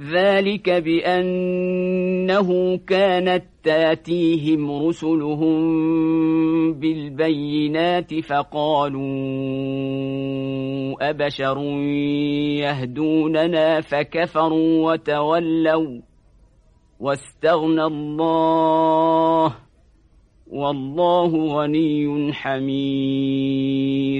ذلك بأنه كانت تاتيهم رسلهم بالبينات فقالوا أبشر يهدوننا فكفروا وتولوا واستغنى الله والله غني حميد